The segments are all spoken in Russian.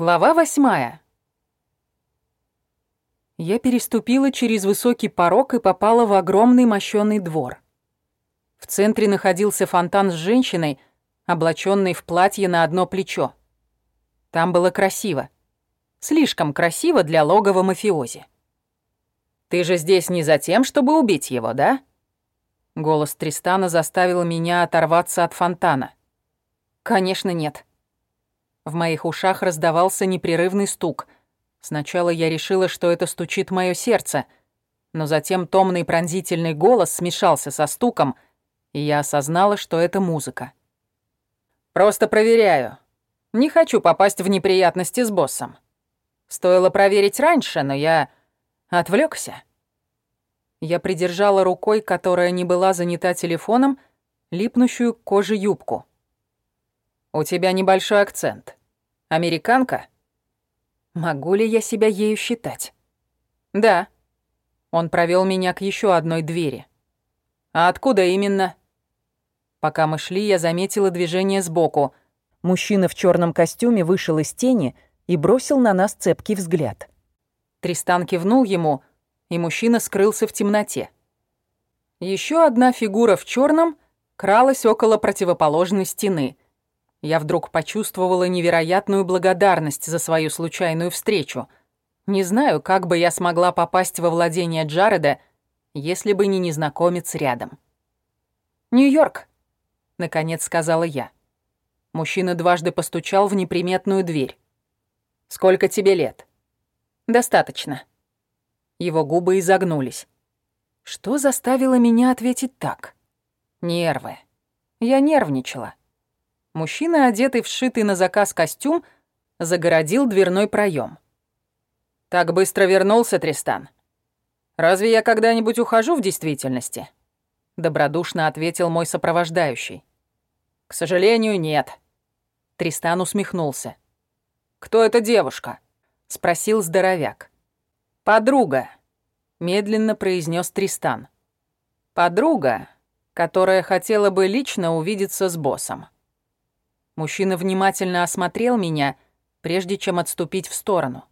Глава восьмая. Я переступила через высокий порог и попала в огромный мощёный двор. В центре находился фонтан с женщиной, облачённой в платье на одно плечо. Там было красиво. Слишком красиво для логова мафиози. «Ты же здесь не за тем, чтобы убить его, да?» Голос Тристана заставил меня оторваться от фонтана. «Конечно нет». В моих ушах раздавался непрерывный стук. Сначала я решила, что это стучит мое сердце, но затем томный пронзительный голос смешался со стуком, и я осознала, что это музыка. «Просто проверяю. Не хочу попасть в неприятности с боссом. Стоило проверить раньше, но я отвлекся. Я придержала рукой, которая не была занята телефоном, липнущую к коже юбку. «У тебя небольшой акцент. Американка?» «Могу ли я себя ею считать?» «Да». Он провел меня к еще одной двери. «А откуда именно?» Пока мы шли, я заметила движение сбоку. Мужчина в черном костюме вышел из тени и бросил на нас цепкий взгляд. Тристан кивнул ему, и мужчина скрылся в темноте. Еще одна фигура в черном кралась около противоположной стены. Я вдруг почувствовала невероятную благодарность за свою случайную встречу. Не знаю, как бы я смогла попасть во владение Джареда, если бы не незнакомец рядом. «Нью-Йорк», — наконец сказала я. Мужчина дважды постучал в неприметную дверь. «Сколько тебе лет?» «Достаточно». Его губы изогнулись. Что заставило меня ответить так? Нервы. Я нервничала. Мужчина, одетый в сшитый на заказ костюм, загородил дверной проем. «Так быстро вернулся, Тристан. Разве я когда-нибудь ухожу в действительности?» Добродушно ответил мой сопровождающий. «К сожалению, нет». Тристан усмехнулся. «Кто эта девушка?» — спросил здоровяк. «Подруга», — медленно произнес Тристан. «Подруга, которая хотела бы лично увидеться с боссом». Мужчина внимательно осмотрел меня, прежде чем отступить в сторону.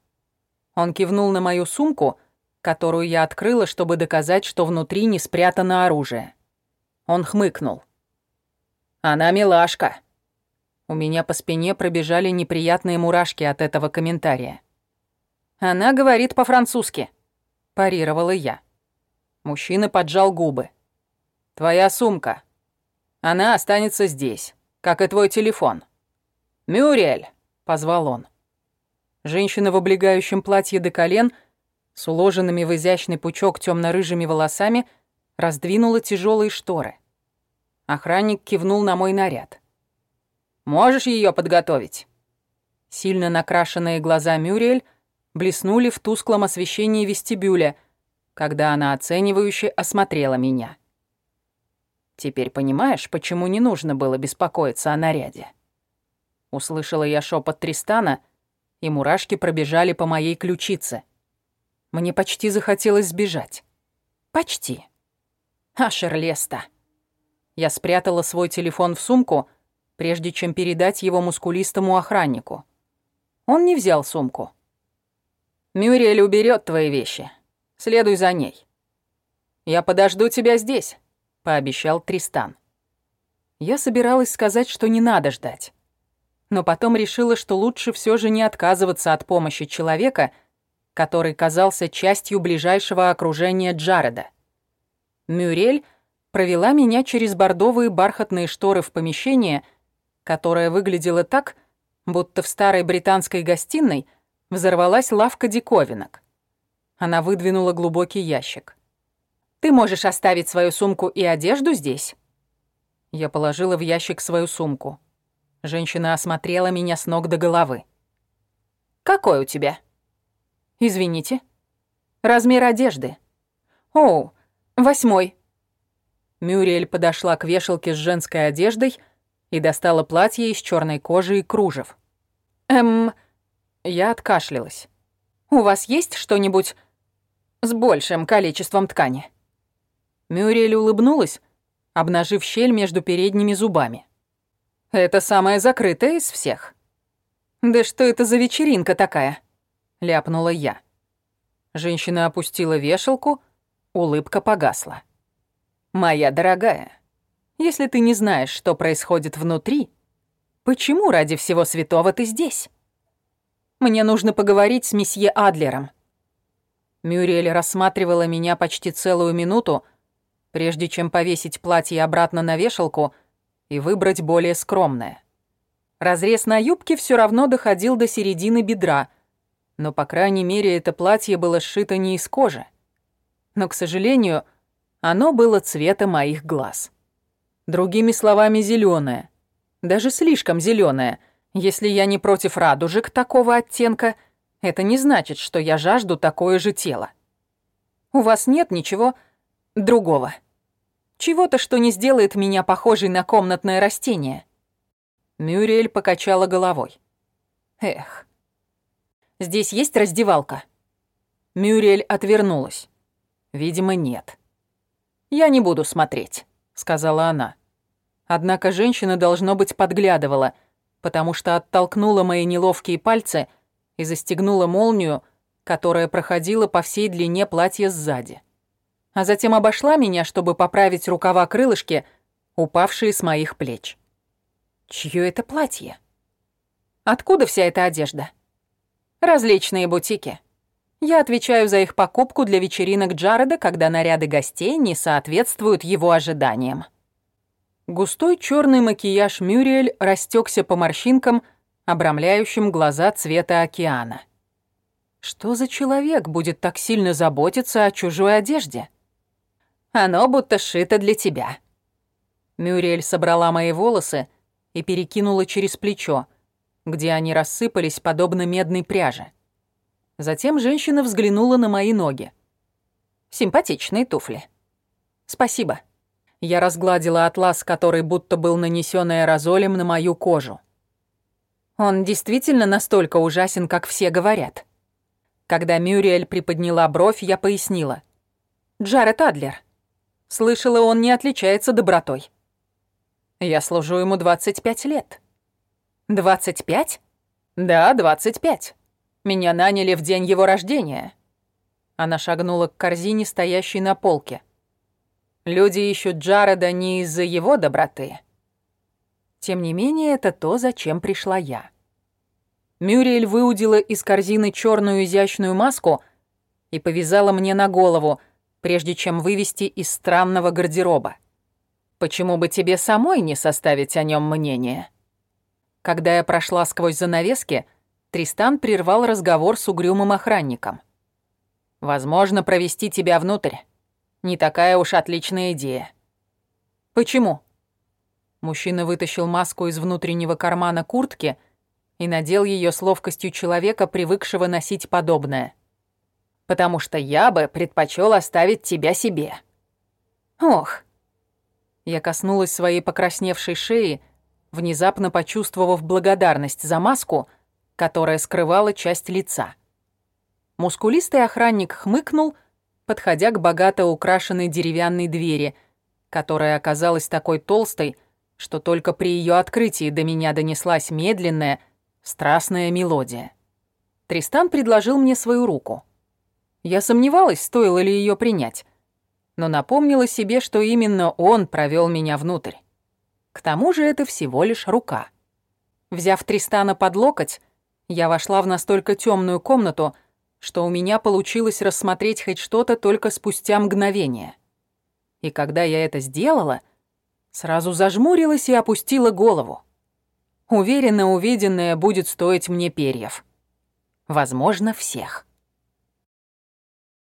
Он кивнул на мою сумку, которую я открыла, чтобы доказать, что внутри не спрятано оружие. Он хмыкнул. «Она милашка». У меня по спине пробежали неприятные мурашки от этого комментария. «Она говорит по-французски», — парировала я. Мужчина поджал губы. «Твоя сумка. Она останется здесь как и твой телефон». «Мюрель!» — позвал он. Женщина в облегающем платье до колен, с уложенными в изящный пучок темно-рыжими волосами, раздвинула тяжелые шторы. Охранник кивнул на мой наряд. «Можешь ее подготовить?» Сильно накрашенные глаза Мюрель блеснули в тусклом освещении вестибюля, когда она оценивающе осмотрела меня. Теперь понимаешь, почему не нужно было беспокоиться о наряде?» Услышала я шепот Тристана, и мурашки пробежали по моей ключице. Мне почти захотелось сбежать. Почти. А Шерлеста. Я спрятала свой телефон в сумку, прежде чем передать его мускулистому охраннику. Он не взял сумку. «Мюриэль уберет твои вещи. Следуй за ней. Я подожду тебя здесь» пообещал Тристан. Я собиралась сказать, что не надо ждать. Но потом решила, что лучше все же не отказываться от помощи человека, который казался частью ближайшего окружения Джареда. Мюрель провела меня через бордовые бархатные шторы в помещение, которое выглядело так, будто в старой британской гостиной взорвалась лавка диковинок. Она выдвинула глубокий ящик. Ты можешь оставить свою сумку и одежду здесь». Я положила в ящик свою сумку. Женщина осмотрела меня с ног до головы. «Какой у тебя?» «Извините». «Размер одежды». «Оу, восьмой». Мюриэль подошла к вешалке с женской одеждой и достала платье из черной кожи и кружев. «Эм...» Я откашлялась. «У вас есть что-нибудь с большим количеством ткани?» Мюриэль улыбнулась, обнажив щель между передними зубами. «Это самая закрытая из всех». «Да что это за вечеринка такая?» — ляпнула я. Женщина опустила вешалку, улыбка погасла. «Моя дорогая, если ты не знаешь, что происходит внутри, почему ради всего святого ты здесь? Мне нужно поговорить с месье Адлером». Мюриэль рассматривала меня почти целую минуту, прежде чем повесить платье обратно на вешалку и выбрать более скромное. Разрез на юбке все равно доходил до середины бедра, но, по крайней мере, это платье было сшито не из кожи. Но, к сожалению, оно было цвета моих глаз. Другими словами, зеленое, Даже слишком зеленое. Если я не против радужек такого оттенка, это не значит, что я жажду такое же тело. У вас нет ничего другого. Чего-то, что не сделает меня похожей на комнатное растение. Мюриэль покачала головой. Эх. Здесь есть раздевалка? Мюриэль отвернулась. Видимо, нет. Я не буду смотреть, сказала она. Однако женщина должно быть подглядывала, потому что оттолкнула мои неловкие пальцы и застегнула молнию, которая проходила по всей длине платья сзади. А затем обошла меня, чтобы поправить рукава крылышки, упавшие с моих плеч. Чье это платье? Откуда вся эта одежда? Различные бутики. Я отвечаю за их покупку для вечеринок Джареда, когда наряды гостей не соответствуют его ожиданиям. Густой черный макияж Мюриэль растекся по морщинкам, обрамляющим глаза цвета океана. Что за человек будет так сильно заботиться о чужой одежде? Оно будто шито для тебя. Мюриэль собрала мои волосы, и перекинула через плечо, где они рассыпались подобно медной пряже. Затем женщина взглянула на мои ноги. Симпатичные туфли. Спасибо. Я разгладила атлас, который будто был нанесен аэрозолем на мою кожу. Он действительно настолько ужасен, как все говорят. Когда Мюриэль приподняла бровь, я пояснила. Джаред Адлер. Слышала, он не отличается добротой. Я служу ему 25 лет. 25? Да, 25. Меня наняли в день его рождения. Она шагнула к корзине, стоящей на полке. Люди ищут Джареда не из-за его доброты. Тем не менее, это то, зачем пришла я. Мюриэль выудила из корзины черную изящную маску и повязала мне на голову, прежде чем вывести из странного гардероба. Почему бы тебе самой не составить о нем мнение? Когда я прошла сквозь занавески, Тристан прервал разговор с угрюмым охранником. Возможно, провести тебя внутрь. Не такая уж отличная идея. Почему? Мужчина вытащил маску из внутреннего кармана куртки и надел ее с ловкостью человека, привыкшего носить подобное. Потому что я бы предпочел оставить тебя себе. Ох, я коснулась своей покрасневшей шеи, внезапно почувствовав благодарность за маску, которая скрывала часть лица. Мускулистый охранник хмыкнул, подходя к богато украшенной деревянной двери, которая оказалась такой толстой, что только при ее открытии до меня донеслась медленная, страстная мелодия. Тристан предложил мне свою руку. Я сомневалась, стоило ли ее принять — но напомнила себе, что именно он провел меня внутрь. К тому же это всего лишь рука. Взяв Тристана под локоть, я вошла в настолько темную комнату, что у меня получилось рассмотреть хоть что-то только спустя мгновение. И когда я это сделала, сразу зажмурилась и опустила голову. Уверена, увиденное будет стоить мне перьев. Возможно, всех.